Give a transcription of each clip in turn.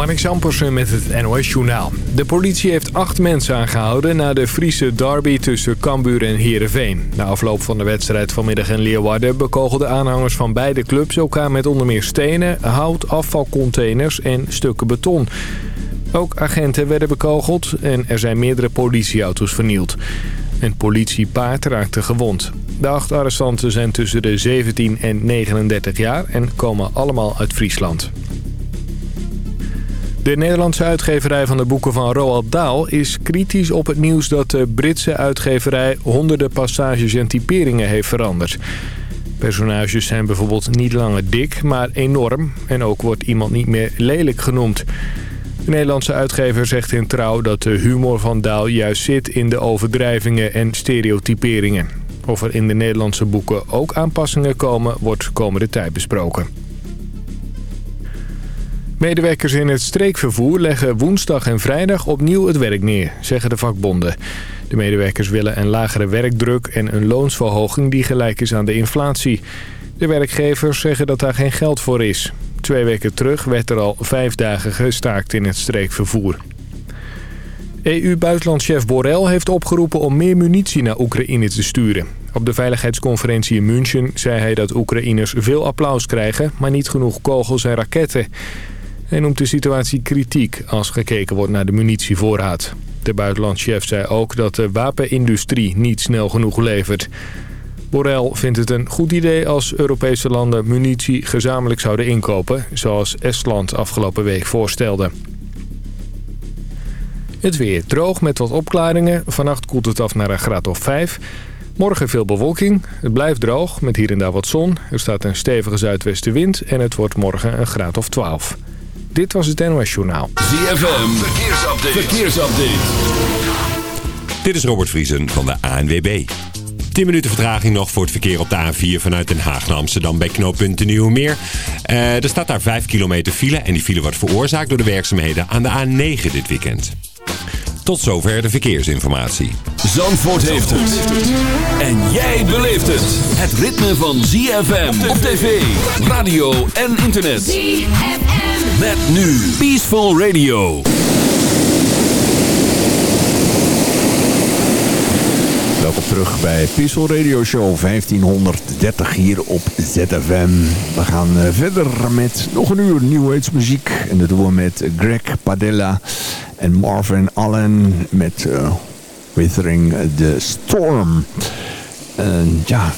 Marnix Ampersen met het NOS-journaal. De politie heeft acht mensen aangehouden na de Friese derby tussen Cambuur en Heerenveen. Na afloop van de wedstrijd vanmiddag in Leeuwarden bekogelden aanhangers van beide clubs elkaar met onder meer stenen, hout, afvalcontainers en stukken beton. Ook agenten werden bekogeld en er zijn meerdere politieauto's vernield. Een politiepaard raakte gewond. De acht arrestanten zijn tussen de 17 en 39 jaar en komen allemaal uit Friesland. De Nederlandse uitgeverij van de boeken van Roald Dahl is kritisch op het nieuws dat de Britse uitgeverij honderden passages en typeringen heeft veranderd. Personages zijn bijvoorbeeld niet langer dik, maar enorm en ook wordt iemand niet meer lelijk genoemd. De Nederlandse uitgever zegt in Trouw dat de humor van Daal juist zit in de overdrijvingen en stereotyperingen. Of er in de Nederlandse boeken ook aanpassingen komen, wordt komende tijd besproken. Medewerkers in het streekvervoer leggen woensdag en vrijdag opnieuw het werk neer, zeggen de vakbonden. De medewerkers willen een lagere werkdruk en een loonsverhoging die gelijk is aan de inflatie. De werkgevers zeggen dat daar geen geld voor is. Twee weken terug werd er al vijf dagen gestaakt in het streekvervoer. EU-buitenlandchef Borrell heeft opgeroepen om meer munitie naar Oekraïne te sturen. Op de veiligheidsconferentie in München zei hij dat Oekraïners veel applaus krijgen... maar niet genoeg kogels en raketten. Hij noemt de situatie kritiek als gekeken wordt naar de munitievoorraad. De buitenlandchef zei ook dat de wapenindustrie niet snel genoeg levert. Borrell vindt het een goed idee als Europese landen munitie gezamenlijk zouden inkopen... zoals Estland afgelopen week voorstelde. Het weer droog met wat opklaringen. Vannacht koelt het af naar een graad of 5. Morgen veel bewolking. Het blijft droog met hier en daar wat zon. Er staat een stevige zuidwestenwind en het wordt morgen een graad of 12. Dit was het NOS Journaal. ZFM, verkeersupdate. verkeersupdate. Dit is Robert Vriesen van de ANWB. 10 minuten vertraging nog voor het verkeer op de A4 vanuit Den Haag naar Amsterdam bij knooppunt de Nieuwe Meer. Uh, er staat daar 5 kilometer file en die file wordt veroorzaakt door de werkzaamheden aan de A9 dit weekend. Tot zover de verkeersinformatie. Zandvoort heeft het. En jij beleeft het. Het ritme van ZFM op tv, radio en internet. ZFM. Met nu Peaceful Radio. Welkom terug bij Peaceful Radio Show 1530 hier op ZFM. We gaan eh, verder met nog een uur New muziek. En dat doen we met Greg Padella en Marvin Allen met uh, Withering the Storm. En ja,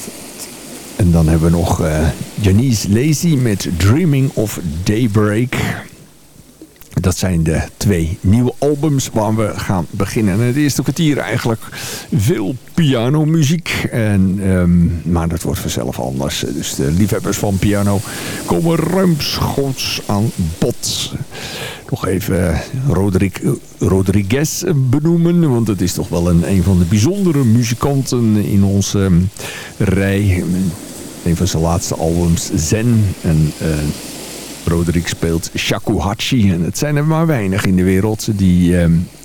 en dan hebben we nog uh, Janice Lazy met Dreaming of Daybreak. Dat zijn de twee nieuwe albums waar we gaan beginnen. En het eerste kwartier eigenlijk veel pianomuziek. En, um, maar dat wordt vanzelf anders. Dus de liefhebbers van piano komen ruimschoots aan bod. Nog even Roderick, Rodriguez benoemen. Want het is toch wel een, een van de bijzondere muzikanten in onze um, rij. Een van zijn laatste albums, Zen. En... Uh, Roderick speelt shakuhachi. En het zijn er maar weinig in de wereld die uh,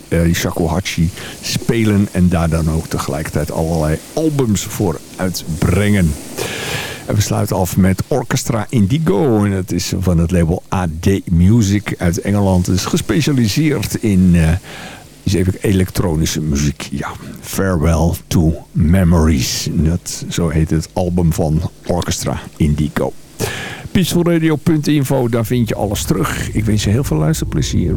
uh, shakuhachi spelen. En daar dan ook tegelijkertijd allerlei albums voor uitbrengen. En we sluiten af met Orchestra Indigo. En dat is van het label AD Music uit Engeland. Het is gespecialiseerd in... Uh, is even elektronische muziek. Ja, Farewell to Memories. Dat, zo heet het album van Orchestra Indigo peacefulradio.info, daar vind je alles terug. Ik wens je heel veel luisterplezier.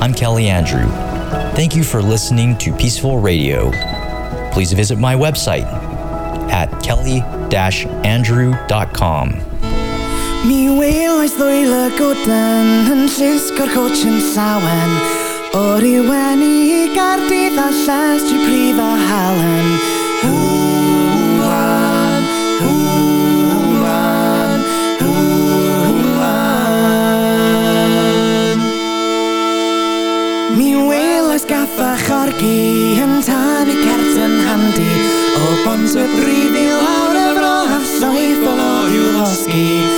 I'm Kelly Andrew. Thank you for listening to Peaceful Radio. Please visit my website at kelly-andrew.com. Mi yn coach yn sawen O rywun i gardydd a llais tri prif a halen fro a llaeth o i'w losgi